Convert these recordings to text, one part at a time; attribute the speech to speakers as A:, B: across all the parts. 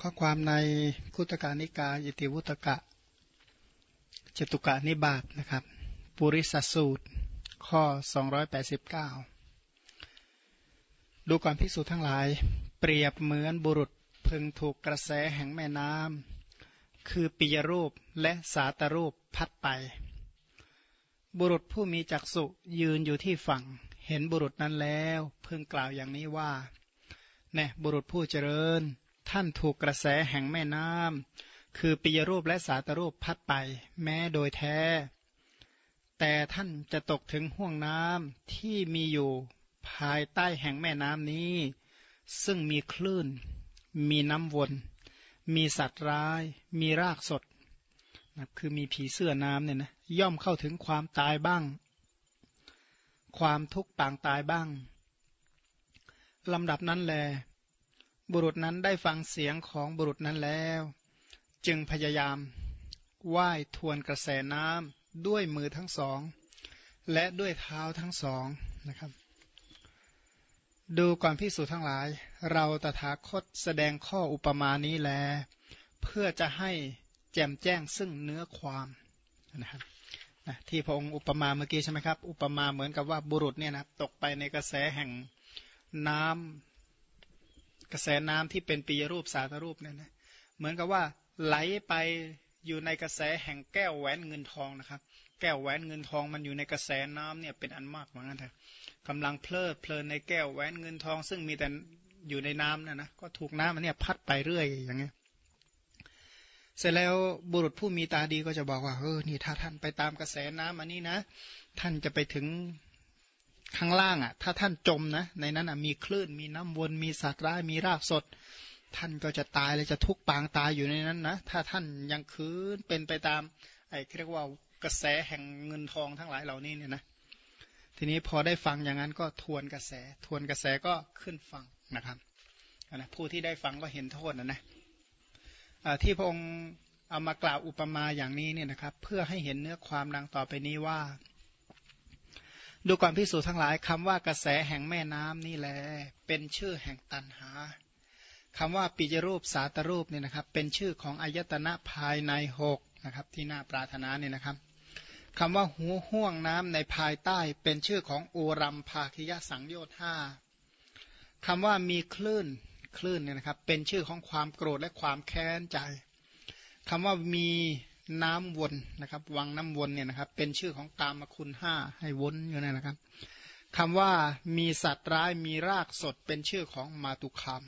A: ข้อความในคุตกานิกาอิติวุตกะจตุกะนิบาตนะครับ ปุริสสูตร ข้อ 289 ดูก่อนภิกษุทั้งหลาย เปรียบเหมือนบุรุษพึงถูกกระแสแห่งแม่น้ำคือปิยรูปและสาตรูปพัดไป บุรุษผู้มีจักษุยืนอยู่ที่ฝั่ง เห็นบุรุษนั้นแล้ว พึงกล่าวอย่างนี้ว่า แน่บุรุษผู้เจริญ ท่านถูกกระแสแห่งแม่น้ำคือปิยรูปและสาตรูปพัดไป แม้โดยแท้ แต่ท่านจะตกถึงห่วงน้ำที่มีอยู่ภายใต้แห่งแม่น้ำนี้ ซึ่งมีคลื่น มีน้ำวน มีสัตว์ร้าย มีรากสดนะคือมีผีเสื้อน้ำเนี่ยนะย่อมเข้าถึงความตายบ้าง ความทุกข์ปางตายบ้างลำดับนั้นแล บุรุษนั้นได้ฟังเสียงของบุรุษนั้นแล้ว จึงพยายามว่ายทวนกระแสน้ำด้วยมือทั้งสอง และด้วยเท้าทั้งสองนะครับ ดูก่อนพิสูจน์ทั้งหลาย เราตถาคตแสดงข้ออุปมานี้แล เพื่อจะให้แจ่มแจ้งซึ่งเนื้อความนะครับนะที่พระองค์อุปมาเมื่อกี้ใช่ไหมครับ อุปมาเหมือนกับว่าบุรุษเนี่ยนะตกไปในกระแสแห่งน้ำ กระแสน้ำที่เป็นปีรูปสาธรูปเนี่ยนะเหมือนกับว่าไหลไปอยู่ในกระแสแห่งแก้วแหวนเงินทองนะครับ แก้วแหวนเงินทองมันอยู่ในกระแสน้ำเนี่ยเป็นอันมากเหมือนกันเถอะกำลังเพลิดเพลินในแก้วแหวนเงินทอง ซึ่งมีแต่อยู่ในน้ำนะนะก็ถูกน้ำมันเนี่ยพัดไปเรื่อยอย่างเงี้ยเสร็จแล้วบุรุษผู้มีตาดีก็จะบอกว่าเออนี่ถ้าท่านไปตามกระแสน้ำอันนี้นะ ท่านจะไปถึง ข้างล่างอะ ถ้าท่านจมนะ ในนั้นอะมีคลื่นมีน้ำวนมีสัตว์ร้ายมีรากสด ท่านก็จะตายเลยจะทุกปางตายอยู่ในนั้นนะถ้าท่านยังคืนเป็นไปตาม ไอ้เรียกว่ากระแสแห่งเงินทองทั้งหลายเหล่านี้เนี่ยนะทีนี้พอได้ฟังอย่างนั้นก็ทวนกระแส ทวนกระแสก็ขึ้นฟังนะครับนะผู้ที่ได้ฟังก็เห็นโทษนะนะที่พระองค์เอามากล่าวอุปมาอย่างนี้เนี่ยนะครับ เพื่อให้เห็นเนื้อความดังต่อไปนี้ว่า ดูก่อนพิสูจน์ทั้งหลายคำว่ากระแสแห่งแม่น้ำนี่แหละเป็นชื่อแห่งตันหาคำว่าปิจรูปสาตรูปเนี่ยนะครับ เป็นชื่อของอายตนะภายในหกนะครับที่น่าปรารถนาเนี่ยนะครับคำว่าหูห่วงน้ำในภายใต้เป็นชื่อของโอรัมภาคิยสังโยธาคำว่ามีคลื่นคลื่นเนี่ยนะครับ เป็นชื่อของความโกรธและความแค้นใจคำว่ามี น้ำวนนะครับ วังน้ำวนเนี่ยนะครับ เป็นชื่อของกามคุณห้าให้วนอยู่นั่นนะครับคำว่ามีสัตว์ร้ายมีรากสดเป็นชื่อของมาตุคาม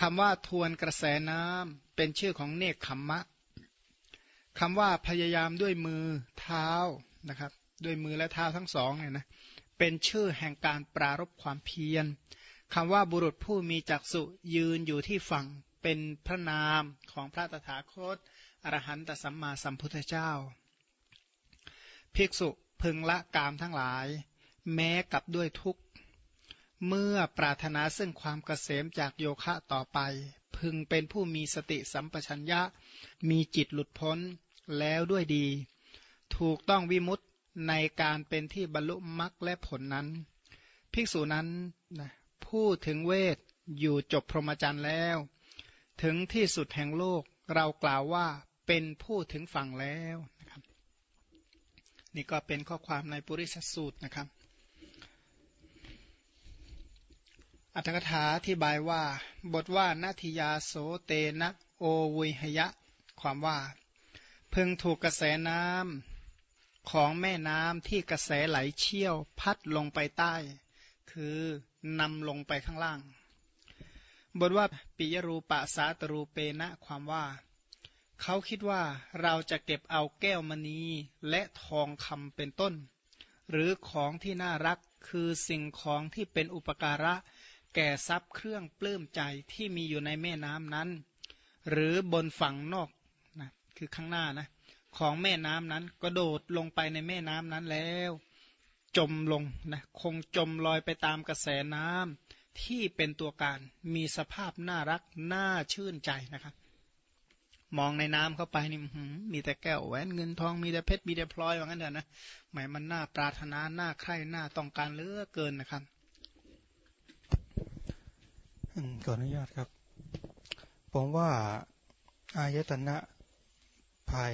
A: คำว่าทวนกระแสน้ำเป็นชื่อของเนคขมมะคำว่าพยายามด้วยมือเท้านะครับ ด้วยมือและเท้าทั้งสองเนี่ยนะเป็นชื่อแห่งการปรารบความเพียรคำว่าบุรุษผู้มีจักษุยืนอยู่ที่ฝั่งเป็นพระนามของพระตถาคต อรหันตสัมมาสัมพุทธเจ้า ภิกษุพึงละกามทั้งหลาย แม้กับด้วยทุกข์ เมื่อปรารถนาซึ่งความเกษมจากโยคะต่อไป พึงเป็นผู้มีสติสัมปชัญญะ มีจิตหลุดพ้นแล้วด้วยดี ถูกต้องวิมุตในการเป็นที่บรรลุมรรคและผลนั้น ภิกษุนั้นนะผู้ถึงเวทอยู่จบพรหมจรรย์แล้ว ถึงที่สุดแห่งโลกเรากล่าวว่า เป็นผู้ถึงฝั่งแล้วนะครับนี่ก็เป็นข้อความในปุริสสูตรนะครับ อัตถกถาที่บายว่า บทว่านาทิยาโสเตนะโอวุยหยะ ความว่า พึงถูกกระแสน้ำของแม่น้ำที่กระแสไหลเชี่ยวพัดลงไปใต้ คือนำลงไปข้างล่าง บทว่าปิยรูปะสาตรูเปนะความว่า เขาคิดว่าเราจะเก็บเอาแก้วมณีและทองคำเป็นต้น หรือของที่น่ารักคือสิ่งของที่เป็นอุปการะ แก่ทรัพย์เครื่องปลื้มใจที่มีอยู่ในแม่น้ำนั้น หรือบนฝั่งนอกนะคือข้างหน้านะของแม่น้ำนั้นก็โดดลงไปในแม่น้ำนั้นแล้ว จมลงนะคงจมลอยไปตามกระแสน้ำที่เป็นตัวการมีสภาพน่ารักน่าชื่นใจนะครับ มองในน้ำเข้าไปนี่มีแต่แก้วแหวนเงินทองมีแต่เพชรมีแต่พลอยว่างั้นเถอะนะหมายมันน่าปรารถนาน่าใคร่น่าต้องการเหลือเกินนะครับ
B: ขออนุญาตครับ ผมว่าอายตนะภาย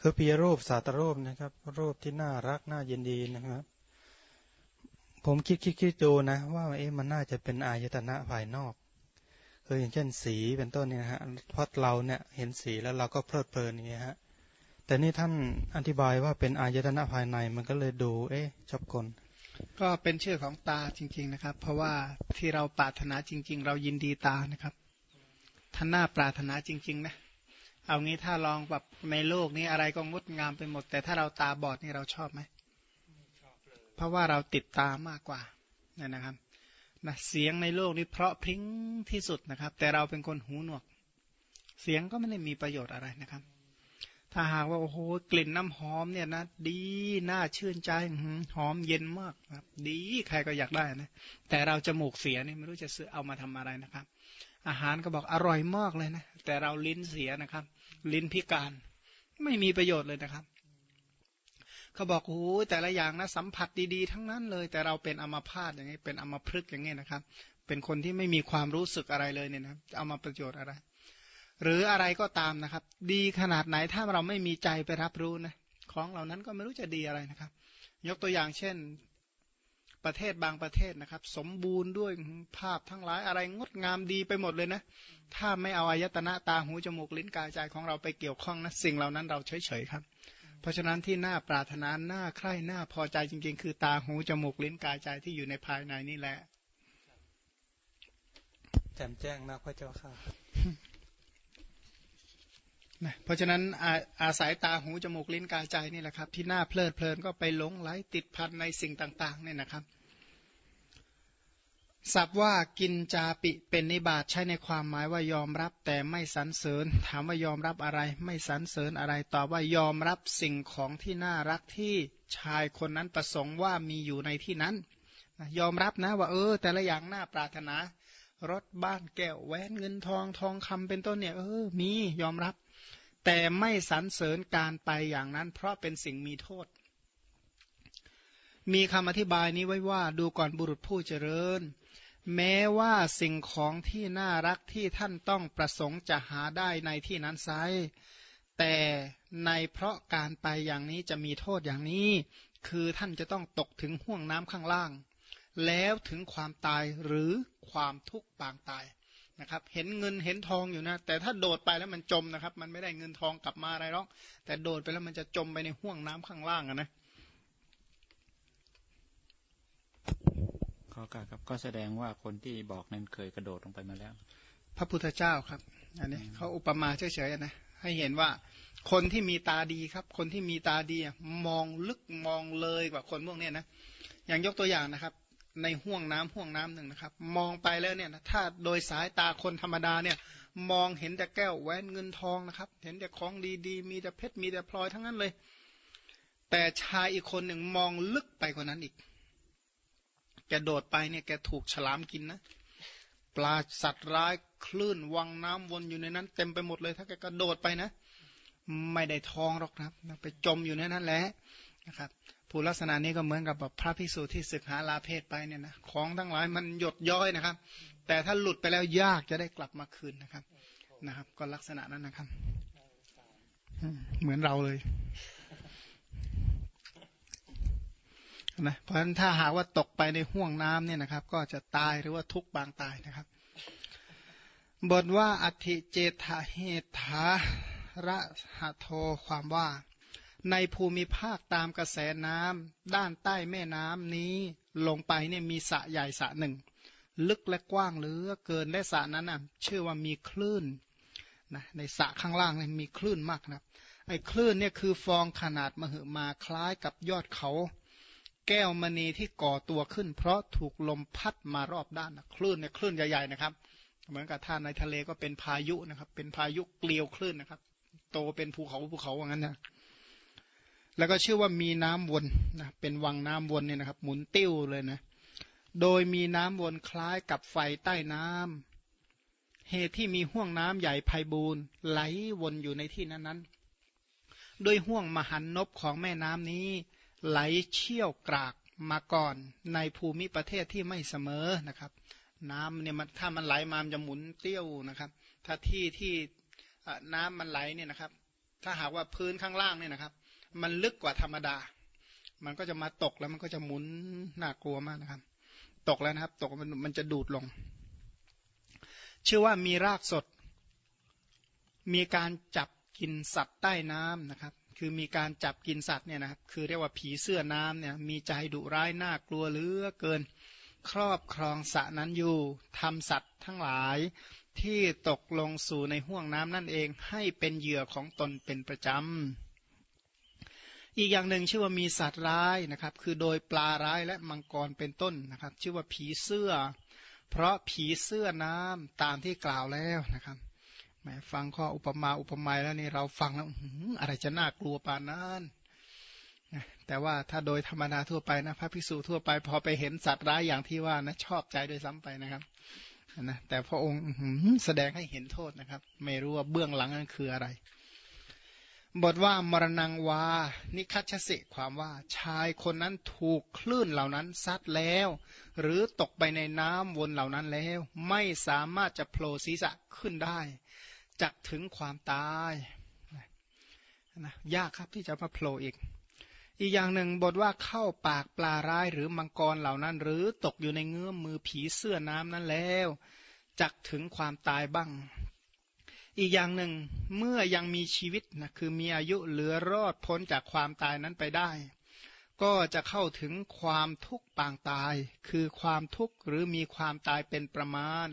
B: คือปีรูปสาตรูปนะครับ รูปที่น่ารักน่ายินดีนะครับ ผมคิดคิดคิดดูนะ ว่าเอ๊ะมันน่าจะเป็นอายตนะภายนอก คืออย่างเช่นสีเป็นต้นเนี่ยฮะเพราะเราเนี่ยเห็นสีแล้วเราก็เพลิดเพลินอย่างเงี้ยฮะแต่นี่ท่านอธิบายว่าเป็นอายตนะภายในมันก็เลยดู เอ๊ะชอบกล
A: ก็เป็นชื่อของตาจริง ๆนะครับ เพราะว่าที่เราปรารถนาจริง ๆ เรายินดีตานะครับท่านหน่าปรารถนาจริง ๆ นะ เอางี้ถ้าลองแบบในโลกนี้อะไรก็งดงามไปหมด แต่ถ้าเราตาบอดนี่เราชอบไหมเพราะว่าเราติดตามากกว่านี่นะครับ นะเสียงในโลกนี้เพราะพริ้งที่สุดนะครับ แต่เราเป็นคนหูหนวก เสียงก็ไม่ได้มีประโยชน์อะไรนะครับ ถ้าหากว่าโอ้โหกลิ่นน้ำหอมเนี่ยนะดีน่าชื่นใจหอมเย็นมากครับ ดีใครก็อยากได้นะ แต่เราจมูกเสียนี่ไม่รู้จะซื้อเอามาทำอะไรนะครับ อาหารก็บอกอร่อยมากเลยนะแต่เราลิ้นเสียนะครับ ลิ้นพิการไม่มีประโยชน์เลยนะครับ เขาบอกโอ้แต่ละอย่างนะสัมผัสดีๆ ทั้งนั้นเลย แต่เราเป็นอมพาตอย่างนี้เป็นอมพฤกอย่างนี้นะครับ เป็นคนที่ไม่มีความรู้สึกอะไรเลยเนี่ยนะเอามาประโยชน์อะไร หรืออะไรก็ตามนะครับ ดีขนาดไหนถ้าเราไม่มีใจไปรับรู้นะของเหล่านั้นก็ไม่รู้จะดีอะไรนะครับ ยกตัวอย่างเช่นประเทศบางประเทศนะครับ สมบูรณ์ด้วยภาพทั้งหลายอะไรงดงามดีไปหมดเลยนะ ถ้าไม่เอาอายตนะตาหูจมูกลิ้นกายใจของเราไปเกี่ยวข้องนะสิ่งเหล่านั้นเราเฉยๆครับ เพราะฉะนั้นที่น่าปรารถนาน่าใคร่น่าพอใจจริง ๆ คือตาหูจมูกลิ้นกายใจที่อยู่ในภายในนี่แหละ
B: แจ่มแจ้งนะพระเจ้าค่ะ
A: นะเพราะฉะนั้นอาอาศัยตาหูจมูกลิ้นกายใจนี่แหละครับ ที่น่าเพลิดเพลินก็ไปหลงไหลติดพันในสิ่งต่าง ๆ เนี่ยนะครับ ศัพท์ว่ากินจาปิเป็นนิบาตใช้ในความหมายว่ายอมรับแต่ไม่สรรเสริญ ถามว่ายอมรับอะไร ไม่สรรเสริญอะไรตอบว่ายอมรับสิ่งของที่น่ารักที่ชายคนนั้นประสงค์ว่ามีอยู่ในที่นั้น ยอมรับนะว่าเออ แต่ละอย่างน่าปรารถนา รถบ้านแก้วแหวนเงินทองทองคำเป็นต้นเนี่ยเออมียอมรับ แต่ไม่สรรเสริญการไปอย่างนั้น เพราะเป็นสิ่งมีโทษ มีคำอธิบายนี้ไว้ว่าดูก่อนบุรุษผู้เจริญ แม้ว่าสิ่งของที่น่ารักที่ท่านต้องประสงค์จะหาได้ในที่นั้นไซแต่ในเพราะการไปอย่างนี้จะมีโทษอย่างนี้ คือท่านจะต้องตกถึงห่วงน้ำข้างล่าง แล้วถึงความตายหรือความทุกข์ปางตายนะครับ เห็นเงินเห็นทองอยู่นะ แต่ถ้าโดดไปแล้วมันจมนะครับ มันไม่ได้เงินทองกลับมาอะไรหรอกแต่โดดไปแล้วมันจะจมไปในห่วงน้ำข้างล่างนะ
C: ขอการครับ ก็แสดงว่าคนที่บอกนั้นเคยกระโดดลงไปมาแล้ว
A: พระพุทธเจ้าครับ อันนี้เขาอุปมาเฉยๆนะให้เห็นว่าคนที่มีตาดีครับ คนที่มีตาดีมองลึกมองเลยกว่าคนพวกนี้นะอย่างยกตัวอย่างนะครับ ในห่วงน้ำห่วงน้ำหนึ่งนะครับ มองไปแล้วเนี่ยถ้าโดยสายตาคนธรรมดาเนี่ย มองเห็นแต่แก้วแหวนเงินทองนะครับ เห็นแต่ของดีๆ มีแต่เพชรมีแต่พลอยทั้งนั้นเลย แต่ชายอีกคนหนึ่งมองลึกไปกว่านั้นอีก แกโดดไปเนี่ยแกถูกฉลามกินนะ ปลาสัตว์ร้ายคลื่นวังน้ำวนอยู่ในนั้น เต็มไปหมดเลย ถ้าแกกระโดดไปนะ ไม่ได้ทองหรอกครับไปจมอยู่ในนั้นแหละนะครับผู้ลักษณะนี้ก็เหมือนกับแบบพระภิกษุที่ศึกหาลาเพศไปเนี่ยนะของทั้งหลายมันหยดย้อยนะครับ แต่ถ้าหลุดไปแล้วยากจะได้กลับมาคืนนะครับนะครับ ก็ลักษณะนั้นนะครับเหมือนเราเลย นะเพราะฉะนั้นถ้าหากว่าตกไปในห่วงน้ำเนี่ยนะครับ ก็จะตายหรือว่าทุกบางตายนะครับ บทว่าอธิเจตเหตาระหะโทความว่า ในภูมิภาคตามกระแสน้ำด้านใต้แม่น้ำนี้ลงไปเนี่ยมีสระใหญ่สระหนึ่ง ลึกและกว้างเหลือเกินและสระนั้นน่ะชื่อว่ามีคลื่นนะในสระข้างล่างเนี่ยมีคลื่นมากนะไอ้คลื่นเนี่ยคือฟองขนาดมหึมาคล้ายกับยอดเขา แก้วมณีที่ก่อตัวขึ้น เพราะถูกลมพัดมารอบด้านคลื่นเนี่ยคลื่นใหญ่ๆนะครับ เหมือนกับท่านในทะเลก็เป็นพายุนะครับ เป็นพายุเกลียวคลื่นนะครับ โตเป็นภูเขาภูเขาอย่างนั้นนะแล้วก็ชื่อว่ามีน้ำวนนะเป็นวังน้ำวนเนี่ยนะครับ หมุนติ้วเลยนะ โดยมีน้ำวนคล้ายกับไฟใต้น้ำเหตุที่มีห่วงน้ำใหญ่ไพบูรไหลวนอยู่ในที่นั้นๆด้วยห่วงมหันนบของแม่น้ำนี้ ไหลเชี่ยวกรากมาก่อนในภูมิประเทศที่ไม่เสมอนะครับ น้ำเนี่ยมันถ้ามันไหลมามันจะหมุนเตี้ยวนะครับ ถ้าที่ที่น้ำมันไหลเนี่ยนะครับ ถ้าหากว่าพื้นข้างล่างเนี่ยนะครับ มันลึกกว่าธรรมดา มันก็จะมาตกแล้วมันก็จะหมุนน่ากลัวมากนะครับ ตกแล้วนะครับ ตกมันมันจะดูดลง ชื่อว่ามีรากสด มีการจับกินสัตว์ใต้น้ำนะครับ คือมีการจับกินสัตว์เนี่ยนะครับคือเรียกว่าผีเสื้อน้ำเนี่ยมีใจดุร้ายน่ากลัวเหลือเกิน ครอบครองสระนั้นอยู่ทำสัตว์ทั้งหลายที่ตกลงสู่ในห่วงน้ำนั่นเองให้เป็นเหยื่อของตนเป็นประจำ อีกอย่างหนึ่งชื่อว่ามีสัตว์ร้ายนะครับ คือโดยปลาร้ายและมังกรเป็นต้นนะครับ ชื่อว่าผีเสื้อ เพราะผีเสื้อน้ำตามที่กล่าวแล้วนะครับ แหมฟังข้ออุปมาอุปไมยแล้วนี่เราฟังแล้วอะไรจะน่ากลัวปานนั้นแต่ว่าถ้าโดยธรรมดาทั่วไปนะพระภิกษุทั่วไป พอไปเห็นสัตว์ร้ายอย่างที่ว่านะชอบใจโดยซ้ำไปนะครับนะแต่พระองค์แสดงให้เห็นโทษนะครับ ไม่รู้ว่าเบื้องหลังนั้นคืออะไร บทว่ามรณงวา นิคัชสิความว่าชายคนนั้นถูกคลื่นเหล่านั้นซัดแล้ว หรือตกไปในน้ำวนเหล่านั้นแล้ว ไม่สามารถจะโผล่ศีรษะขึ้นได้ จักถึงความตายนะยากครับที่จะมาโผล่อีก อีกอย่างหนึ่งบทว่าเข้าปากปลาร้ายหรือมังกรเหล่านั้น หรือตกอยู่ในเงื้อมมือผีเสื้อน้ำนั้นแล้วจักถึงความตายบ้าง อีกอย่างหนึ่งเมื่อยังมีชีวิตนะคือมีอายุเหลือรอดพ้นจากความตายนั้นไปได้ ก็จะเข้าถึงความทุกข์ปางตาย คือความทุกข์หรือมีความตายเป็นประมาณ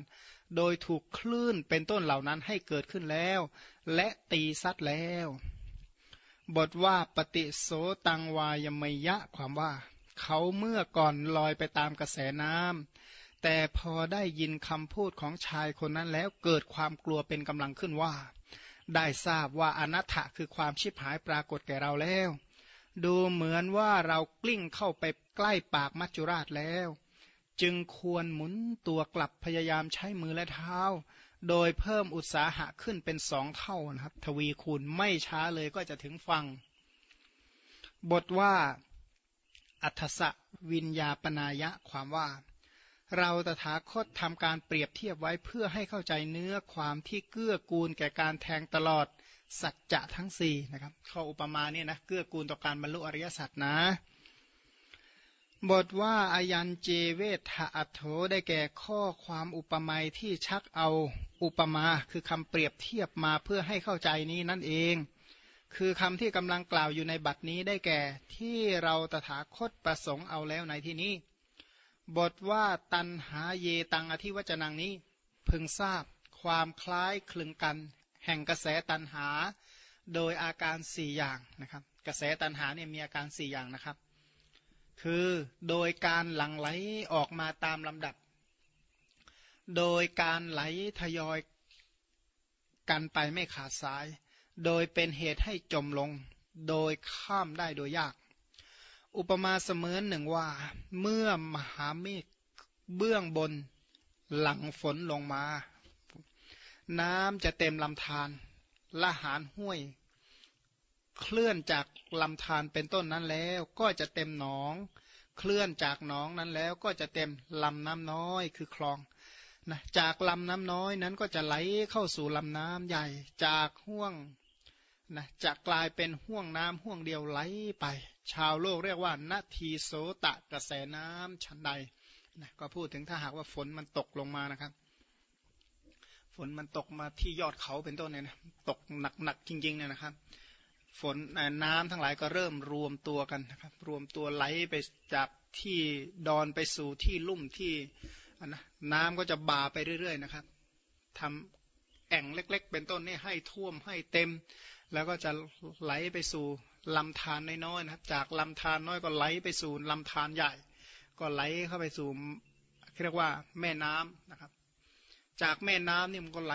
A: โดยถูกคลื่นเป็นต้นเหล่านั้นให้เกิดขึ้นแล้ว และตีซัดแล้ว บทว่าปฏิโสตังวายมยะความว่า เขาเมื่อก่อนลอยไปตามกระแสน้ำแต่พอได้ยินคำพูดของชายคนนั้นแล้วเกิดความกลัวเป็นกำลังขึ้นว่า ได้ทราบว่าอนัตถะคือความชิบหายปรากฏแก่เราแล้ว ดูเหมือนว่าเรากลิ้งเข้าไปใกล้ปากมัจจุราชแล้ว จึงควรหมุนตัวกลับพยายามใช้มือและเท้า โดยเพิ่มอุตสาหะขึ้นเป็นสองเท่านะครับ ทวีคูณไม่ช้าเลยก็จะถึงฟัง บทว่า อัทสะวิญญาปนายะความว่า เราตถาคตทำการเปรียบเทียบไว้เพื่อให้เข้าใจเนื้อความที่เกื้อกูลแก่การแทงตลอดสัจจะทั้งสี่นะครับข้ออุปมาเนี่ยนะเกื้อกูลต่อการบรรลุอริยสัจนะ บทว่าอายันเจเวทอัตโธได้แก่ข้อความอุปมาที่ชักเอาอุปมาคือคำเปรียบเทียบมาเพื่อให้เข้าใจนี้นั่นเอง คือคำที่กำลังกล่าวอยู่ในบัดนี้ได้แก่ที่เราตถาคตประสงค์เอาแล้วในที่นี้ บทว่าตันหาเยตังอธิวจนังนี้ พึงทราบความคล้ายคลึงกัน แห่งกระแสตันหา โดยอาการสี่อย่างนะครับ กระแสตันหาเนี่ยมีอาการสี่อย่างนะครับ คือโดยการหลั่งไหลออกมาตามลำดับ โดยการไหลทยอยกันไปไม่ขาดสาย โดยเป็นเหตุให้จมลง โดยข้ามได้โดยยาก อุปมาเสมือนหนึ่งว่า เมื่อมหาเมฆเบื้องบนหลังฝนลงมา น้ำจะเต็มลำธารละหารห้วย เคลื่อนจากลำธารเป็นต้นนั้นแล้วก็จะเต็มหนอง เคลื่อนจากหนองนั้นแล้วก็จะเต็มลำน้ำน้อยคือคลองนะจากลำน้ำน้อยนั้นก็จะไหลเข้าสู่ลำน้ำใหญ่จากห่วงนะจะกลายเป็นห่วงน้ำห่วงเดียวไหลไป ชาวโลกเรียกว่านาทีโสตะกระแสน้ำชั้นใดนะก็พูดถึงถ้าหากว่าฝนมันตกลงมานะครับ ฝนมันตกมาที่ยอดเขาเป็นต้นเนี่ยนะตกหนักๆจริงๆเนี่ยนะครับ ฝนน้ำทั้งหลายก็เริ่มรวมตัวกันนะครับ รวมตัวไหลไปจากที่ดอนไปสู่ที่ลุ่มที่นะน้ำก็จะบ่าไปเรื่อย ๆ นะครับทำแอ่งเล็ก ๆ เป็นต้นนี่ให้ท่วมให้เต็ม แล้วก็จะไหลไปสู่ลำธารน้อยๆนะครับ จากลำธารน้อยก็ไหลไปสู่ลำธารใหญ่ ก็ไหลเข้าไปสู่เรียกว่าแม่น้ำนะครับ จากแม่น้ำนี่มันก็ไหล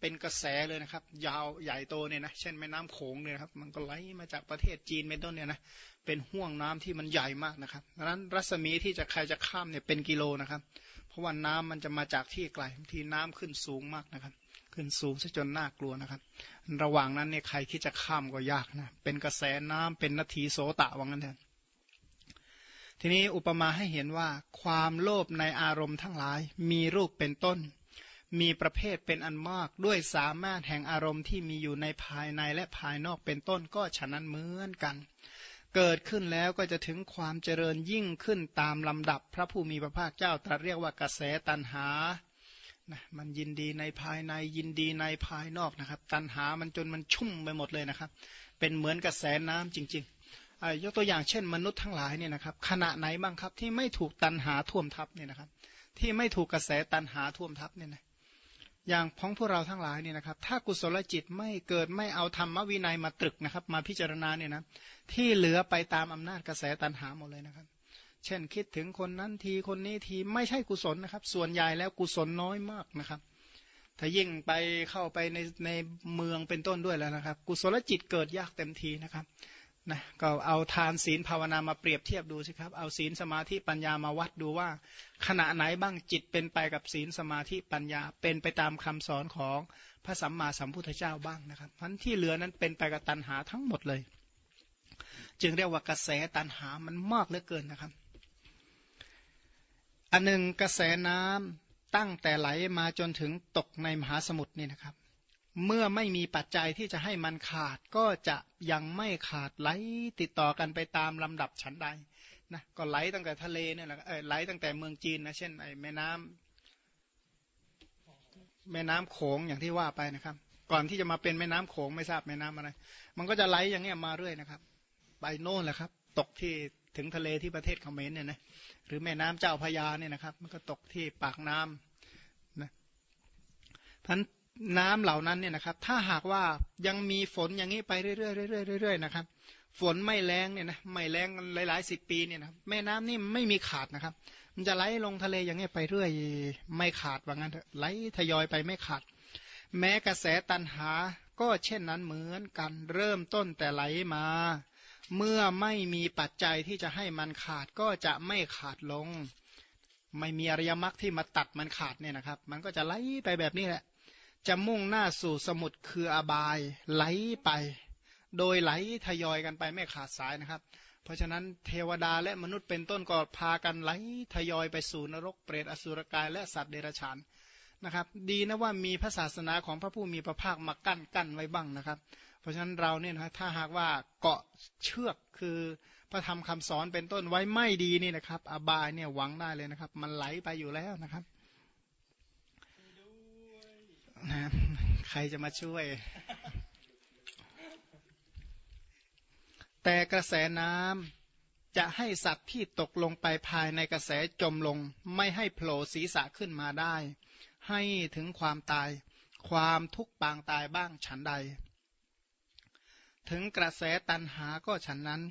A: เป็นกระแสเลยนะครับ ยาวใหญ่โตเนี่ยนะเช่นแม่น้ำโขงเนี่ยครับ มันก็ไหลมาจากประเทศจีนเป็นต้นเนี่ยนะเป็นห่วงน้ำที่มันใหญ่มากนะครับดังนั้นรัศมีที่จะใครจะข้ามเนี่ยเป็นกิโลนะครับ เพราะว่าน้ำมันจะมาจากที่ไกลที่น้ำขึ้นสูงมากนะครับ ขึ้นสูงซะจนน่ากลัวนะครับ ระหว่างนั้นเนี่ยใครคิดจะข้ามก็ยากนะเป็นกระแสน้ำเป็นนาทีโสตะว่างั้นเถอะทีนี้อุปมาให้เห็นว่าความโลภในอารมณ์ทั้งหลายมีรูปเป็นต้น มีประเภทเป็นอันมากด้วยสามารถแห่งอารมณ์ที่มีอยู่ในภายในและภายนอกเป็นต้นก็ฉะนั้นเหมือนกัน เกิดขึ้นแล้วก็จะถึงความเจริญยิ่งขึ้นตามลำดับพระผู้มีพระภาคเจ้าตรัสเรียกว่ากระแสตันหานะมันยินดีในภายในยินดีในภายนอกนะครับ ตันหามันจนมันชุ่มไปหมดเลยนะครับ เป็นเหมือนกระแสน้ำจริงๆยกตัวอย่างเช่นมนุษย์ทั้งหลายเนี่ยนะครับ ขณะไหนบ้างครับที่ไม่ถูกตันหาท่วมทับเนี่ยนะครับ ที่ไม่ถูกกระแสตันหาท่วมทับเนี่ยนะ อย่างของพวกเราทั้งหลายเนี่ยนะครับถ้ากุศลจิตไม่เกิดไม่เอาธรรมวินัยมาตรึกนะครับ มาพิจารณาเนี่ยนะที่เหลือไปตามอำนาจกระแสตันหาหมดเลยนะครับ เช่นคิดถึงคนนั้นทีคนนี้ทีไม่ใช่กุศลนะครับ ส่วนใหญ่แล้วกุศลน้อยมากนะครับ ถ้ายิ่งไปเข้าไปในในเมืองเป็นต้นด้วยแล้วนะครับ กุศลจิตเกิดยากเต็มทีนะครับ นะก็เอาทานศีลภาวนามาเปรียบเทียบดูสิครับ เอาศีลสมาธิปัญญามาวัดดูว่า ขณะไหนบ้างจิตเป็นไปกับศีลสมาธิปัญญา เป็นไปตามคำสอนของพระสัมมาสัมพุทธเจ้าบ้างนะครับพันที่เหลือนั้นเป็นไปกับตัณหาทั้งหมดเลย จึงเรียกว่ากระแสตัณหามันมากเหลือเกินนะครับ อันหนึ่งกระแสน้ำตั้งแต่ไหลมาจนถึงตกในมหาสมุทรนี่นะครับ เมื่อไม่มีปัจจัยที่จะให้มันขาดก็จะยังไม่ขาดไหลติดต่อกันไปตามลำดับฉันใดนะก็ไหลตั้งแต่ทะเลเนี่ยแหละไหลตั้งแต่เมืองจีนนะเช่นไอแม่น้ำแม่น้ำโขงอย่างที่ว่าไปนะครับ ก่อนที่จะมาเป็นแม่น้ำโขงไม่ทราบแม่น้ำอะไร มันก็จะไหลอย่างเงี้ยมาเรื่อยนะครับ ไปโน่นแหละครับ ตกที่ถึงทะเลที่ประเทศเขมรเนี่ยนะหรือแม่น้ำเจ้าพยาเนี่ยนะครับ มันก็ตกที่ปากน้ำนะพัน น้ำเหล่านั้นเนี่ยนะครับ ถ้าหากว่ายังมีฝนอย่างนี้ไปเรื่อยๆเรื่อยๆนะครับ ฝนไม่แรงเนี่ยนะไม่แรงหลายๆสิบปีเนี่ยนะแม่น้ำนี่ไม่มีขาดนะครับ มันจะไหลลงทะเลอย่างนี้ไปเรื่อยไม่ขาดว่างั้นไหลทยอยไปไม่ขาด แม้กระแสตันหาก็เช่นนั้นเหมือนกันเริ่มต้นแต่ไหลมา เมื่อไม่มีปัจจัยที่จะให้มันขาดก็จะไม่ขาดลง ไม่มีอริยมรรคที่มาตัดมันขาดเนี่ยนะครับ มันก็จะไหลไปแบบนี้แหละ จะมุ่งหน้าสู่สมุทรคืออบายไหลไป โดยไหลทยอยกันไปไม่ขาดสายนะครับ เพราะฉะนั้นเทวดาและมนุษย์เป็นต้นก็พากันไหลทยอยไปสู่นรกเปรตอสุรกายและสัตว์เดรัจฉานนะครับ ดีนะว่ามีพระศาสนาของพระผู้มีพระภาคมากั้นกั้นไว้บ้างนะครับ เพราะฉะนั้นเราเนี่ยนะถ้าหากว่าเกาะเชือกคือพระธรรมคำสอนเป็นต้นไว้ไม่ดีนี่นะครับ อบายเนี่ยหวังได้เลยนะครับ มันไหลไปอยู่แล้วนะครับ นะใครจะมาช่วย แต่กระแสน้ำจะให้สัตว์ที่ตกลงไปภายในกระแสจมลง ไม่ให้โผล่ศีรษะขึ้นมาได้ ให้ถึงความตาย ความทุกข์ปางตายบ้างฉันใด ถึงกระแสตันหาก็ฉันนั้น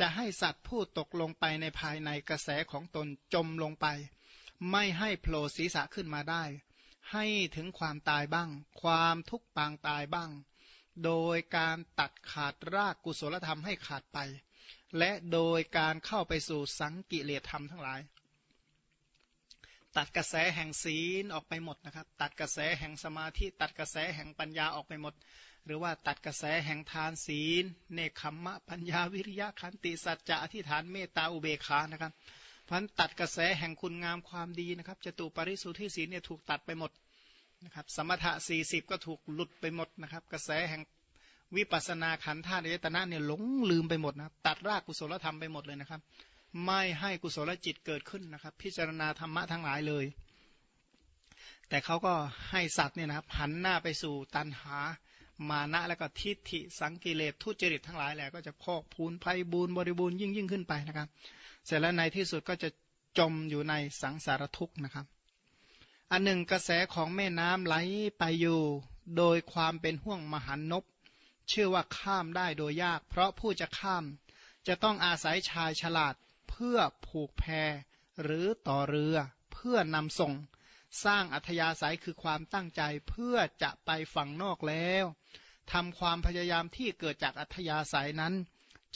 A: จะให้สัตว์ผู้ตกลงไปในภายในกระแสของตนจมลงไป ไม่ให้โผล่ศีรษะขึ้นมาได้ ให้ถึงความตายบ้าง ความทุกข์ปางตายบ้าง โดยการตัดขาดรากกุศลธรรมให้ขาดไป และโดยการเข้าไปสู่สังกิเลสธรรมทั้งหลาย ตัดกระแสแห่งศีลออกไปหมดนะครับ ตัดกระแสแห่งสมาธิ ตัดกระแสแห่งปัญญาออกไปหมด หรือว่าตัดกระแสแห่งทานศีล เนคขมมะปัญญาวิริยะขันติสัจจะอธิฐานเมตตาอุเบกานะครับ พันตัดกระแสแห่งคุณงามความดีนะครับจตุปริสุทธิศีลเนี่ยถูกตัดไปหมดนะครับสมถะสี่สิบก็ถูกหลุดไปหมดนะครับ กระแสแห่งวิปัสนาขันธาตุเอตนะเนี่ยหลงลืมไปหมดนะตัดรากกุศลธรรมไปหมดเลยนะครับ ไม่ให้กุศลจิตเกิดขึ้นนะครับ พิจารณาธรรมะทั้งหลายเลย แต่เขาก็ให้สัตว์เนี่ยนะครับหันหน้าไปสู่ตันหามานะแล้วก็ทิฏฐิสังกิเลสทุจริตทั้งหลายแหละก็จะพอกพูนไพบูนบริบูรณ์ยิ่งยิ่งขึ้นไปนะครับ เสร็จแล้วในที่สุดก็จะจมอยู่ในสังสารทุกข์นะครับ อันหนึ่งกระแสของแม่น้ำไหลไปอยู่ โดยความเป็นห่วงมหันนบเชื่อว่าข้ามได้โดยยาก เพราะผู้จะข้าม จะต้องอาศัยชายฉลาดเพื่อผูกแพหรือต่อเรือเพื่อนำส่ง สร้างอัธยาศัยคือความตั้งใจเพื่อจะไปฝั่งนอกแล้วทำความพยายามที่เกิดจากอัธยาศัยนั้น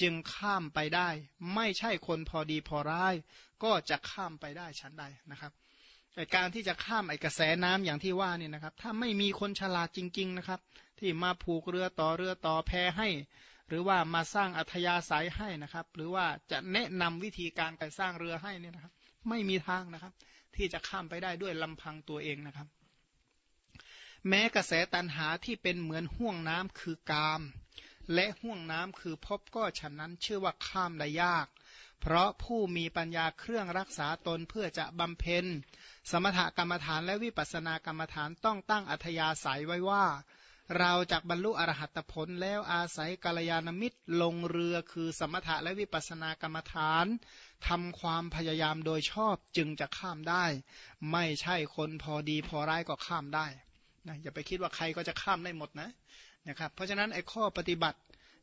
A: จึงข้ามไปได้ ไม่ใช่คนพอดีพอร้าย ก็จะข้ามไปได้ชั้นใดนะครับการที่จะข้ามไอกระแสน้ำอย่างที่ว่านี่นะครับ ถ้าไม่มีคนฉลาดจริง ๆนะครับ ที่มาผูกเรือต่อเรือต่อแพให้ หรือว่ามาสร้างอัธยาศัยให้นะครับ หรือว่าจะแนะนำวิธีการการสร้างเรือให้เนี่ยนะครับ ไม่มีทางนะครับ ที่จะข้ามไปได้ด้วยลำพังตัวเองนะครับ แม้กระแสตันหาที่เป็นเหมือนห่วงน้ำคือกาม และห่วงน้ำคือพบก็ฉะนั้นชื่อว่าข้ามได้ยาก เพราะผู้มีปัญญาเครื่องรักษาตนเพื่อจะบำเพ็ญ สมถกรรมฐานและวิปัสสนากรรมฐานต้องตั้งอัธยาศัยไว้ว่า เราจากบรรลุอรหัตผลแล้วอาศัยกาลยานมิตรลงเรือคือสมถะและวิปัสสนากรรมฐานทำความพยายามโดยชอบจึงจะข้ามได้ ไม่ใช่คนพอดีพอร้ายก็ข้ามได้นะอย่าไปคิดว่าใครก็จะข้ามได้หมดนะ นะครับเพราะฉะนั้นไอ้ข้อปฏิบัติ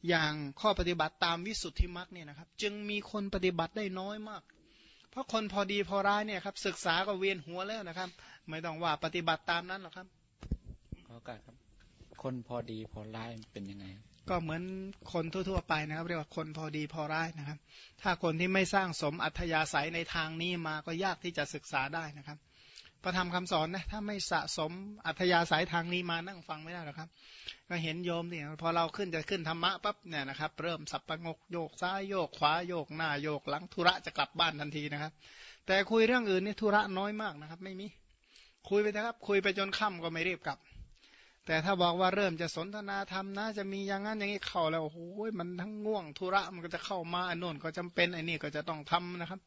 A: อย่างข้อปฏิบัติตามวิสุทธิมรรคเนี่ยนะครับ จึงมีคนปฏิบัติได้น้อยมากราะคนพอดีพอร้ายเนี่ยครับศึกษาก็เวียนหัวแล้วนะครับ ไม่ต้องว่าปฏิบัติตามนั้นหรอกครับ
C: ขอการครับ คนพอดีพอร้ายเป็นยังไง
A: ก็เหมือนคนทั่ว ๆ ไปนะครับ เรียกว่าคนพอดีพอร้ายนะครับ ถ้าคนที่ไม่สร้างสมอัธยาศัยในทางนี้มาก็ยากที่จะศึกษาได้นะครับ ประธรรมคำสอนนะถ้าไม่สะสมอัธยาศัยทางนี้มานั่งฟังไม่ได้หรอกครับ ก็เห็นโยมเนี่ยพอเราขึ้นจะขึ้นธรรมะปั๊บเนี่ยนะครับ เริ่มสับประงกโยกซ้ายโยกขวาโยกหน้าโยกหลังธุระจะกลับบ้านทันทีนะครับ แต่คุยเรื่องอื่นนี่ธุระน้อยมากนะครับ ไม่มีคุยไปนะครับ คุยไปจนค่ำก็ไม่รีบกลับ แต่ถ้าบอกว่าเริ่มจะสนทนาธรรมนะ จะมีอย่างนั้นอย่างนี้เข้าแล้วโอ้โหมันทั้งง่วงธุระมันก็จะเข้ามาอันโน้นก็จำเป็นไอ้นี่ก็จะต้องทำนะครับ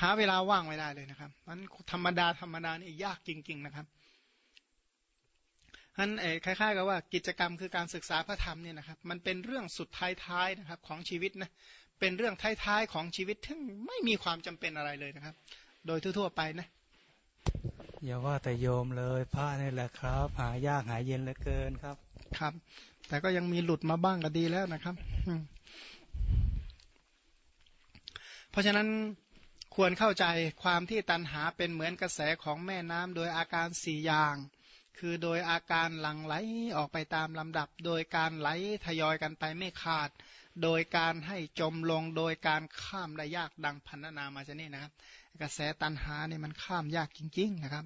A: หาเวลาว่างไม่ได้เลยนะครับมันธรรมดาธรรมดานี่ยากจริง ๆ นะครับอันเอคล้ายๆกับว่ากิจกรรมคือการศึกษาพระธรรมเนี่ยนะครับ มันเป็นเรื่องสุดท้ายๆนะครับ ของชีวิตนะเป็นเรื่องท้ายๆของชีวิตที่ไม่มีความจำเป็นอะไรเลยนะครับ โดยทั่วๆไปนะ
B: อย่าว่าแต่โยมเลยพระนี่แหละครับ หายากหายเย็นเหลือเกินครับ
A: ครับ แต่ก็ยังมีหลุดมาบ้างก็ดีแล้วนะครับเพราะฉะนั้น ควรเข้าใจความที่ตันหาเป็นเหมือนกระแสของแม่น้ำโดยอาการสี่อย่าง คือโดยอาการหลังไหลออกไปตามลำดับ โดยการไหลทยอยกันไปไม่ขาด โดยการให้จมลงโดยการข้ามได้ยากดังพันนามาจะนี่นะครับ กระแสตันหาเนี่ยมันข้ามยากจริง ๆ นะครับ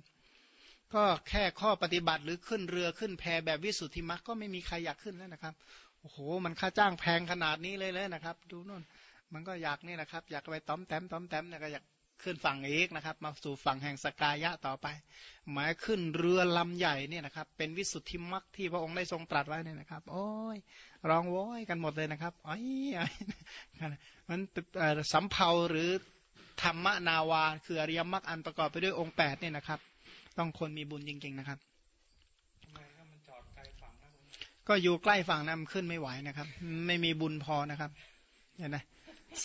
A: ก็แค่ข้อปฏิบัติหรือขึ้นเรือขึ้นแพแบบวิสุทธิมรรคก็ไม่มีใครอยากขึ้นแล้วนะครับโอ้โหมันค่าจ้างแพงขนาดนี้เลยเลยนะครับ ดูนู่น มันก็อยากนี่นะครับ อยากไปต้อมแต้มต้อมแต้มเนี่ยก็อยากขึ้นฝั่งอีกนะครับ มาสู่ฝั่งแห่งสกายะต่อไป หมายขึ้นเรือลำใหญ่เนี่ยนะครับ เป็นวิสุทธิมรรคที่พระองค์ได้ทรงตรัสไว้เนี่ยนะครับ โอ้ยร้องโว้ยกันหมดเลยนะครับอ้ยมันสำเพาหรือธรรมนาวา คืออริยมรรคอันประกอบไปด้วยองค์แปดเนี่ยนะครับ ต้องคนมีบุญจริง ๆ นะครับก็อยู่ใกล้ฝั่งนั้นขึ้นไม่ไหวนะครับ ไม่มีบุญพอนะครับเห็นไหม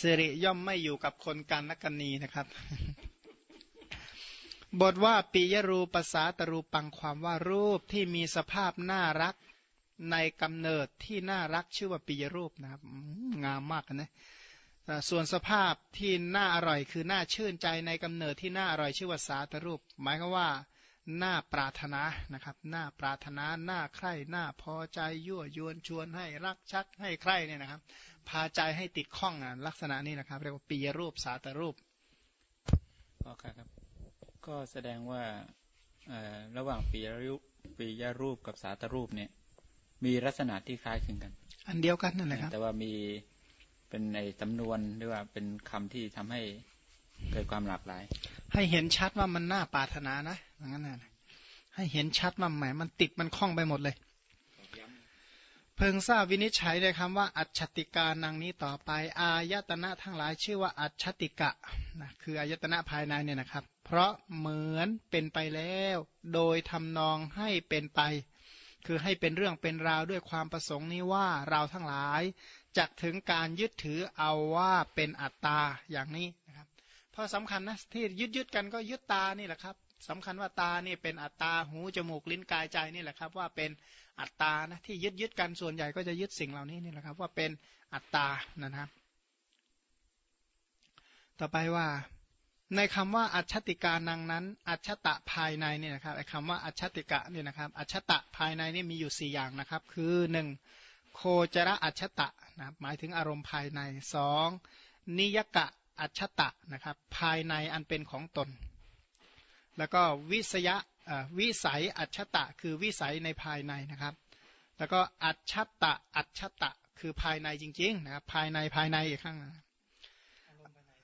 A: สิริย่อมไม่อยู่กับคนกันนักันนีนะครับ บทว่าปิยรูปสาตรูปังความว่ารูปที่มีสภาพน่ารักในกำเนิดที่น่ารักชื่อว่าปิยรูปนะครับงามมากนะส่วนสภาพที่น่าอร่อยคือน่าชื่นใจในกำเนิดที่น่าอร่อยชื่อว่าสาตรูป หมายควา มว่าน่าปรารถนานะครับน่าปรารถนาน่าใคร่น่าพอใจยั่วยวนชวนให้รักชักให้ใคร่เนี่ยนะครับ พาใจให้ติดข้องอะลักษณะนี้นะครับ เรียกว่าปียรูปสาตรูป
C: ก็ครับ ก็แสดงว่าระหว่างปียรูปปียรูปกับสาตรูปเนี่ย มีลักษณะที่คล้ายคลึงกัน
A: อันเดียวกันนั่นแหละครับ
C: แต่ว่ามีเป็นในสำนวนหรือว่าเป็นคำที่ทำให้ เกิดความหลากหลาย
A: ให้เห็นชัดว่ามันน่าปรารถนานะอย่างนั้นนะให้เห็นชัดว่าแหมมันติดมันคล้องไปหมดเลย เพิงทราบวินิจฉัยในคำว่าอัจฉติกานังนี้ต่อไป อายตนะทั้งหลายชื่อว่าอัจฉติกะนะคืออายตนะภายในเนี่ยนะครับ เพราะเหมือนเป็นไปแล้ว โดยทำนองให้เป็นไป คือให้เป็นเรื่องเป็นราวด้วยความประสงค์นี้ว่าเราทั้งหลายจะถึงการยึดถือเอาว่าเป็นอัตตาอย่างนี้ เพราะสำคัญนะที่ยึดยึดกันก็ยึดตานี่แหละครับสำคัญว่าตานี่เป็นอัตตาหูจมูกลิ้นกายใจนี่แหละครับ ว่าเป็นอัตตานะที่ยึดยึดกันส่วนใหญ่ก็จะยึดสิ่งเหล่านี้นี่แหละครับ ว่าเป็นอัตตานะครับ ต่อไปว่า ในคำว่าอัจฉติกานังนั้น อัจฉตะภายในนี่นะครับไอ้คำว่าอัจฉติกะนี่นะครับ อัจฉตะภายในนี่มีอยู่สี่อย่างนะครับ คือหนึ่งโคจระอัจฉตะนะครับหมายถึงอารมณ์ภายในสองนิยกะ อัจฉตะนะครับภายในอันเป็นของตน แล้วก็วิสยะวิสัยอัจฉตะ คือวิสัยในภายในนะครับ แล้วก็อัจฉตะอัจฉตะ คือภายในจริงๆนะครับภายในภายในอีกครั้งน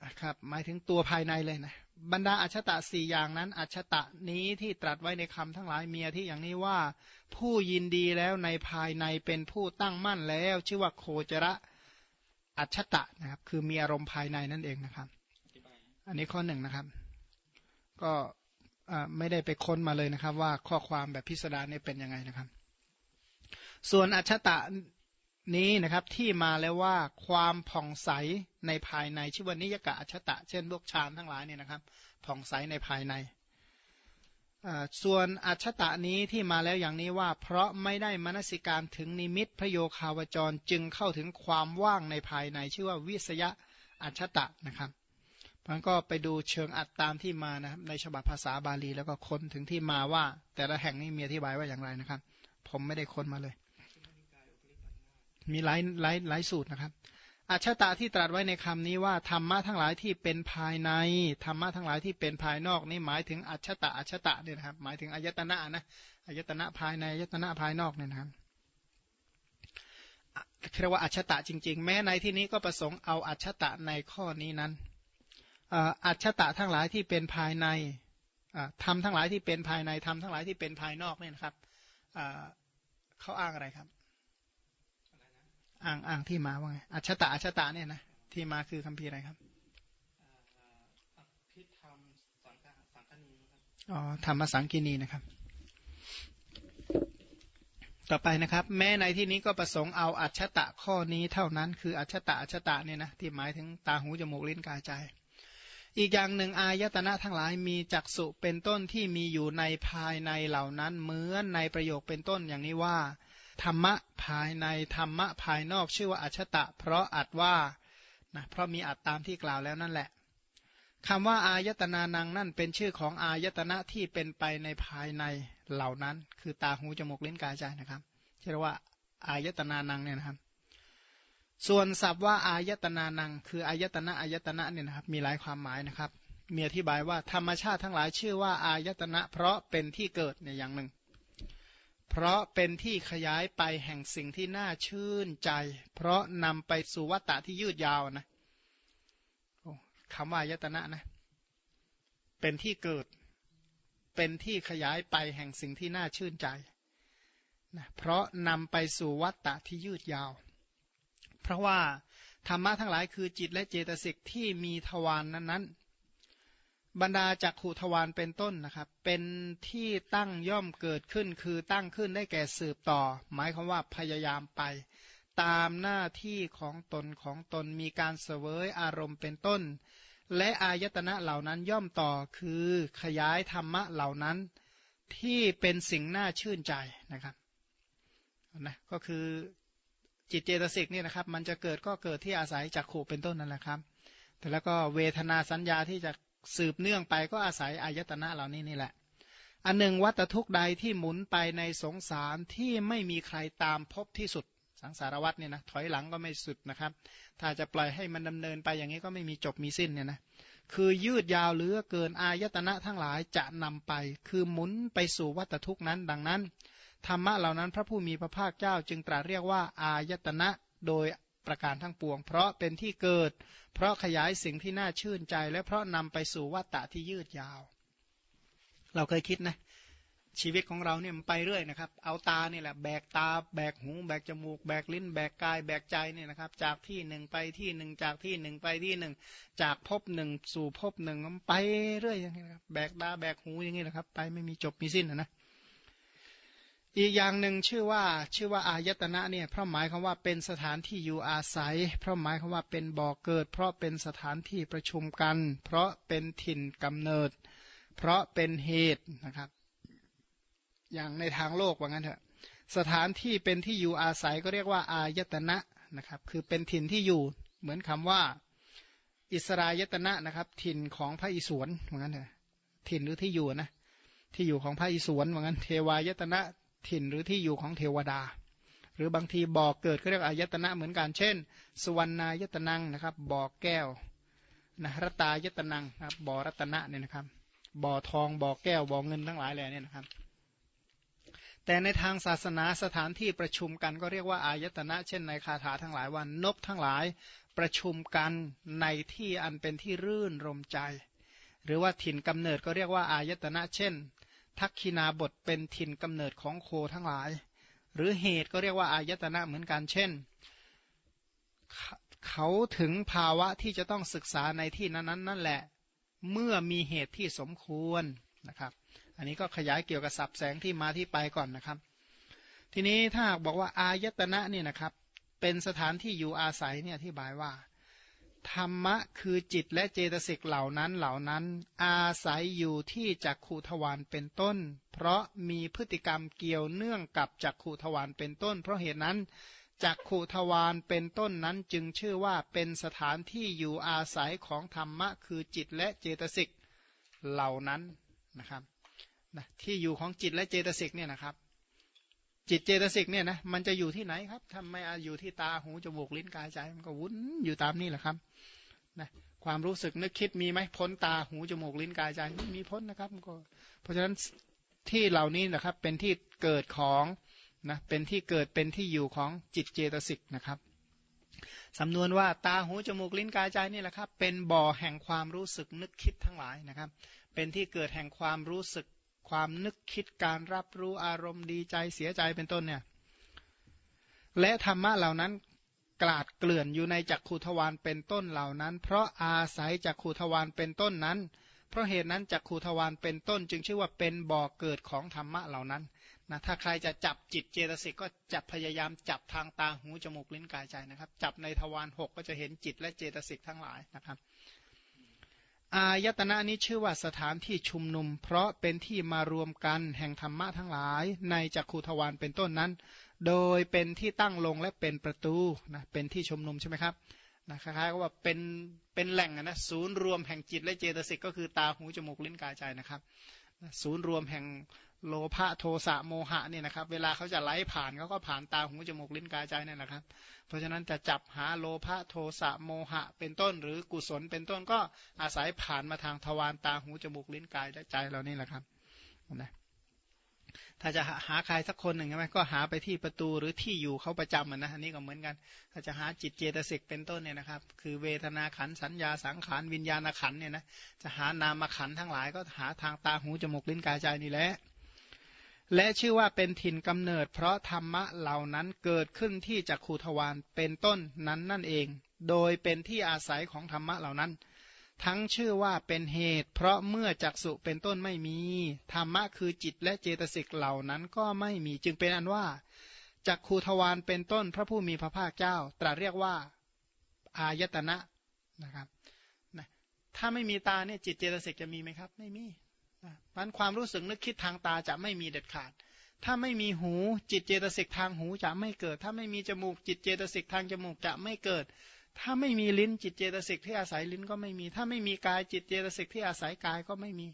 A: ะครับหมายถึงตัวภายในเลยนะบรรดาอัชตะสี่อย่างนั้น อัชตะนี้ที่ตรัสไว้ในคำทั้งหลายเมียที่อย่างนี้ว่าผู้ยินดีแล้วในภายในเป็นผู้ตั้งมั่นแล้ว ชื่อว่าโคจระ อัชตะนะครับ คือมีอารมณ์ภายในนั่นเองนะครับ อันนี้ข้อหนึ่งนะครับ ก็ไม่ได้ไปค้นมาเลยนะครับ ว่าข้อความแบบพิสดารนี่เป็นยังไงนะครับ ส่วนอัชตะนี้นะครับที่มาแล้วว่าความผ่องใสในภายในชื่อว่านิยกะอัชตะ เช่นพวกฌานทั้งหลายเนี่ยนะครับ ผ่องใสในภายใน ส่วนอัชตะนี้ที่มาแล้วอย่างนี้ว่า เพราะไม่ได้มนสิการถึงนิมิตพระโยคาวจรจึงเข้าถึงความว่างในภายในชื่อว่าวิสยะอัชตะนะครับมันก็ไปดูเชิงอัดตามที่มานะครับในฉบับภาษาบาลีแล้วก็ค้นถึงที่มาว่า แต่ละแห่งนี้มีอธิบายว่าอย่างไรนะครับ ผมไม่ได้ค้นมาเลย มีหลายหลายหลายสูตรนะครับ อัชตะที่ตรัสไว้ในคำนี้ว่าธรรมะทั้งหลายที่เป็นภายในธรรมะทั้งหลายที่เป็นภายนอกนี่หมายถึงอัชตะอัชตะเนี่ยนะครับหมายถึงอายตนะนะอายตนะภายในอายตนะภายนอกเนี่ยนะครับเรียกว่าอัชตะจริง ๆ แม้ในที่นี้ก็ประสงค์เอาอัชตะในข้อนี้นั้นอัชตะทั้งหลายที่เป็นภายในทำทั้งหลายที่เป็นภายในทำทั้งหลายที่เป็นภายนอกเนี่ยนะครับเขาอ้างอะไรครับ อ้างอ้างที่มาว่าไงอัชตะอัชตะเนี่ยนะที่มาคือคำพีอะไรครับอ๋อธรรมสังกินีนะครับ ต่อไปนะครับ แม้ในที่นี้ก็ประสงค์เอาอัชตะข้อนี้เท่านั้น คืออัชตะอัชตะเนี่ยนะที่หมายถึงตาหูจมูกลิ้นกายใจ อีกอย่างหนึ่งอายตนะทั้งหลายมีจักษุเป็นต้นที่มีอยู่ในภายในเหล่านั้นเหมือนในประโยคเป็นต้นอย่างนี้ว่า ธรรมะภายในธรรมะภายนอกชื่อว่าอัชตะ เพราะอัดว่านะเพราะมีอัดตามที่กล่าวแล้วนั่นแหละคำว่าอายตนานังนั่นเป็นชื่อของอายตนะที่เป็นไปในภายในเหล่านั้น คือตาหูจมูกลิ้นกายใจนะครับเรียกว่าอายตนานังเนี่ยนะครับ ส่วนศัพท์ว่าอายตนานัง คืออายตนะอายตนะเนี่ยนะครับมีหลายความหมายนะครับมีอธิบายว่าธรรมชาติทั้งหลายชื่อว่าอายตนะ เพราะเป็นที่เกิดเนี่ยอย่างหนึ่ง เพราะเป็นที่ขยายไปแห่งสิ่งที่น่าชื่นใจ เพราะนำไปสู่วัตตะที่ยืดยาวนะคำว่ายตนะนะ เป็นที่เกิด เป็นที่ขยายไปแห่งสิ่งที่น่าชื่นใจนะเพราะนำไปสู่วัตตะที่ยืดยาว เพราะว่าธรรมะทั้งหลายคือจิตและเจตสิกที่มีทวารนนั้นๆ บรรดาจักขุทวารเป็นต้นนะครับ เป็นที่ตั้งย่อมเกิดขึ้น คือตั้งขึ้นได้แก่สืบต่อ หมายความว่าพยายามไป ตามหน้าที่ของตนของตนมีการเสวยอารมณ์เป็นต้น และอายตนะเหล่านั้นย่อมต่อคือขยายธรรมะเหล่านั้น ที่เป็นสิ่งน่าชื่นใจนะครับนะก็คือจิตเจตสิกนี่นะครับ มันจะเกิดก็เกิดที่อาศัยจักขู่เป็นต้นนั่นแหละครับแต่แล้วก็เวทนาสัญญาที่จะ สืบเนื่องไปก็อาศัยอายตนะเหล่านี้นี่แหละ อันหนึ่งวัตทุกใดที่หมุนไปในสงสารที่ไม่มีใครตามพบที่สุด สังสารวัตเนี่ยนะถอยหลังก็ไม่สุดนะครับ ถ้าจะปล่อยให้มันดำเนินไปอย่างนี้ก็ไม่มีจบมีสิ้นเนี่ยนะคือยืดยาวเหลือเกินอายตนะทั้งหลายจะนำไป คือหมุนไปสู่วัตทุกนั้น ดังนั้นธรรมะเหล่านั้นพระผู้มีพระภาคเจ้าจึงตรัสเรียกว่าอายตนะ โดย ประการทั้งปวง เพราะเป็นที่เกิด เพราะขยายสิ่งที่น่าชื่นใจ และเพราะนำไปสู่วัฏฏะที่ยืดยาว เราเคยคิดนะชีวิตของเราเนี่ยมันไปเรื่อยนะครับ เอาตาเนี่ยแหละแบกตาแบกหูแบกจมูกแบกลิ้น แบกกาย แบกใจเนี่ยนะครับ จากที่หนึ่งไปที่หนึ่งจากที่หนึ่งไปที่หนึ่งจากภพหนึ่งสู่ภพหนึ่งมันไปเรื่อยอย่างนี้นะครับแบกตาแบกหูอย่างนี้นะครับ ไปไม่มีจบมีสิ้นนะ อีกอย่างหนึ่งชื่อว่าชื่อว่าอายตนะเนี่ยเพราะหมายคำว่าเป็นสถานที่อยู่อาศัย เพราะหมายคำว่าเป็นบ่อกเกิด เพราะเป็นสถานที่ประชุมกัน เพราะเป็นถิ่นกำเนิด เพราะเป็นเหตุนะครับ อย่างในทางโลกว่างั้นเถอะสถานที่เป็นที่อยู่อาศัยก็เรียกว่าอายตนะนะครับ คือเป็นถิ่นที่อยู่เหมือนคำว่า อิสรายตนะนะครับ ถิ่นของพระอิศวรว่างั้นเถอะถิ่นหรือที่อยู่นะที่อยู่ของพระอิศวรว่างั้น เทวายตนะ ถิ่นหรือที่อยู่ของเทวดา หรือบางทีบ่อเกิดก็เรียกอายตนะเหมือนกันเช่น สุวรรณายตนังนะครับบ่อแก้วนะรตายตนังครับบ่อรัตนะเนี่ยนะครับบ่อทองบ่อแก้วบ่อเงินทั้งหลายแหล่นี่นะครับ แต่ในทางศาสนาสถานที่ประชุมกันก็เรียกว่าอายตนะ เช่นในคาถาทั้งหลายว่านกทั้งหลายประชุมกันในที่อันเป็นที่รื่นรมใจ หรือว่าถิ่นกำเนิดก็เรียกว่าอายตนะ เช่น ทักขินาบทเป็นถิ่นกำเนิดของโคทั้งหลาย หรือเหตุก็เรียกว่าอายตนะเหมือนกันเช่น เขาถึงภาวะที่จะต้องศึกษาในที่นั้นนั่นแหละ เมื่อมีเหตุที่สมควรนะครับ อันนี้ก็ขยายเกี่ยวกับสับแสงที่มาที่ไปก่อนนะครับ ทีนี้ถ้าบอกว่าอายตนะเนี่ยนะครับ เป็นสถานที่อยู่อาศัยเนี่ยที่บายว่า ธรรมะคือจิตและเจตสิกเหล่านั้นเหล่านั้น อาศัยอยู่ที่จักขูทวารเป็นต้น เพราะมีพฤติกรรมเกี่ยวเนื่องกับจักขูทวารเป็นต้น เพราะเหตุนั้นจักขูทวารเป็นต้นนั้นจึงชื่อว่าเป็นสถานที่อยู่อาศัยของธรรมะคือจิตและเจตสิกเหล่านั้นนะครับนะที่อยู่ของจิตและเจตสิกเนี่ยนะครับ จิตเจตสิกเนี่ยนะมันจะอยู่ที่ไหนครับทำไมอยู่ที่ตาหูจมูกลิ้นกายใจมันก็วุ้นอยู่ตามนี่แหละครับนะความรู้สึกนึกคิดมีไหมพ้นตาหูจมูกลิ้นกายใจไม่มีพ้นนะครับก็เพราะฉะนั้นที่เหล่านี้นะครับเป็นที่เกิดของนะเป็นที่เกิดเป็นที่อยู่ของจิตเจตสิกนะครับสำนวนว่าตาหูจมูกลิ้นกายใจนี่แหละครับเป็นบ่อแห่งความรู้สึกนึกคิดทั้งหลายนะครับ เป็นที่เกิดแห่งความรู้สึก ความนึกคิดการรับรู้อารมณ์ดีใจเสียใจเป็นต้นเนี่ย และธรรมะเหล่านั้นกลาดเกลื่อนอยู่ในจักขุทวารเป็นต้นเหล่านั้น เพราะอาศัยจักขุทวารเป็นต้นนั้น เพราะเหตุนั้นจักขุทวารเป็นต้น จึงชื่อว่าเป็นบ่อเกิดของธรรมะเหล่านั้นนะถ้าใครจะจับจิตเจตสิกก็จับพยายามจับทางตาหูจมูกลิ้นกายใจนะครับ จับในทวารหกก็จะเห็นจิตและเจตสิกทั้งหลายนะครับ อายตนะนี้ชื่อว่าสถานที่ชุมนุม เพราะเป็นที่มารวมกันแห่งธรรมะทั้งหลาย ในจักขุทวารเป็นต้นนั้น โดยเป็นที่ตั้งลงและเป็นประตูนะเป็นที่ชุมนุมใช่ไหมครับนะคล้ายๆกับว่าเป็นเป็นแหล่งนะศูนย์รวมแห่งจิตและเจตสิกก็คือตาหูจมูกลิ้นกายใจนะครับ ศูนย์รวมแห่ง โลภะโทสะโมหะเนี่ยนะครับ เวลาเขาจะไหลผ่านเขาก็ผ่านตาหูจมูกลิ้นกายใจเนี่ยนะครับ เพราะฉะนั้นจะจับหาโลภะโทสะโมหะ เป็นต้นหรือกุศล เป็นต้นก็อาศัยผ่านมาทางทวารตาหูจมูกลิ้นกายและใจเรานี่แหละครับนะถ้าจะหาใครสักคนหนึ่งใช่ไหมก็หาไปที่ประตูหรือที่อยู่เขาประจำนะอันนี้ก็เหมือนกัน ถ้าจะหาจิตเจตสิกเป็นต้นเนี่ยนะครับ คือเวทนาขันสัญญาสังขารวิญญาณขันเนี่ยนะจะหานามขันทั้งหลายก็หาทางตาหูจมูกลิ้นกายใจนี่แหละ และชื่อว่าเป็นถิ่นกำเนิด เพราะธรรมะเหล่านั้นเกิดขึ้นที่จักขูทวารเป็นต้นนั้นนั่นเอง โดยเป็นที่อาศัยของธรรมะเหล่านั้น ทั้งชื่อว่าเป็นเหตุ เพราะเมื่อจักสุเป็นต้นไม่มี ธรรมะคือจิตและเจตสิกเหล่านั้นก็ไม่มีจึงเป็นอันว่าจักขูทวารเป็นต้นพระผู้มีพระภาคเจ้า ตรัสเรียกว่า อายตนะนะครับถ้าไม่มีตาเนี่ยจิตเจตสิกจะมีไหมครับ ไม่มี มันความรู้สึกนึกคิดทางตาจะไม่มีเด็ดขาด ถ้าไม่มีหูจิตเจตสิกทางหูจะไม่เกิด ถ้าไม่มีจมูกจิตเจตสิกทางจมูกจะไม่เกิด ถ้าไม่มีลิ้นจิตเจตสิกที่อาศัยลิ้นก็ไม่มี ถ้าไม่มีกายจิตเจตสิกที่อาศัยกายก็ไม่มี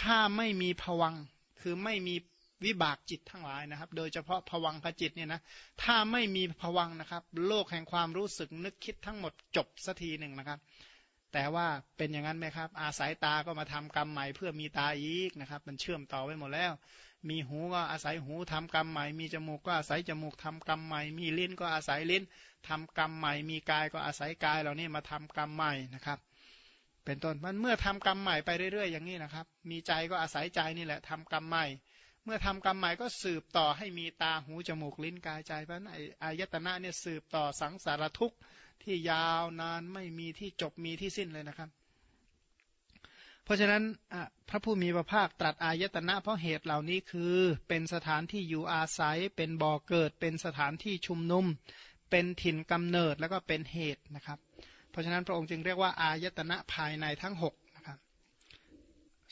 A: ถ้าไม่มีผวังคือไม่มีวิบากจิตทั้งหลายนะครับ โดยเฉพาะผวังขจิตเนี่ยนะ ถ้าไม่มีผวังนะครับ โลกแห่งความรู้สึกนึกคิดทั้งหมดจบสักทีหนึ่งนะครับ แต่ว่าเป็นอย่างนั้นไหมครับ อาศัยตาก็มาทำกรรมใหม่เพื่อมีตาอีกนะครับ มันเชื่อมต่อไว้หมดแล้ว มีหูก็อาศัยหูทำกรรมใหม่ มีจมูกก็อาศัยจมูกทำกรรมใหม่ มีลิ้นก็อาศัยลิ้นทำกรรมใหม่ มีกายก็อาศัยกายเหล่านี้มาทำกรรมใหม่นะครับ เป็นต้นมันเมื่อทำกรรมใหม่ไปเรื่อยๆ อย่างนี้นะครับ มีใจก็อาศัยใจนี่แหละทำกรรมใหม่ เมื่อทำกรรมใหม่ก็สืบต่อให้มีตาหูจมูกลิ้นกายใจเพราะนั้นอายตนะเนี่ยสืบต่อสังสารทุกข์ ที่ยาวนานไม่มีที่จบมีที่สิ้นเลยนะครับ เพราะฉะนั้นพระผู้มีพระภาคตรัสอายตนะเพราะเหตุเหล่านี้คือเป็นสถานที่อยู่อาศัย เป็นบ่อเกิด เป็นสถานที่ชุมนุม เป็นถิ่นกำเนิดแล้วก็เป็นเหตุนะครับ เพราะฉะนั้นพระองค์จึงเรียกว่าอายตนะภายในทั้ง6นะครับ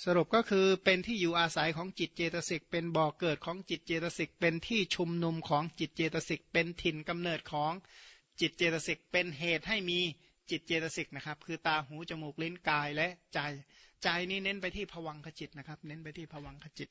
A: สรุปก็คือเป็นที่อยู่อาศัยของจิตเจตสิก เป็นบ่อเกิดของจิตเจตสิก เป็นที่ชุมนุมของจิตเจตสิก เป็นถิ่นกำเนิดของ จิตเจตสิกเป็นเหตุให้มีจิตเจตสิกนะครับ คือตาหูจมูกลิ้นกายและใจ ใจนี้เน้นไปที่ผวังขจิตนะครับ เน้นไปที่ผวังขจิต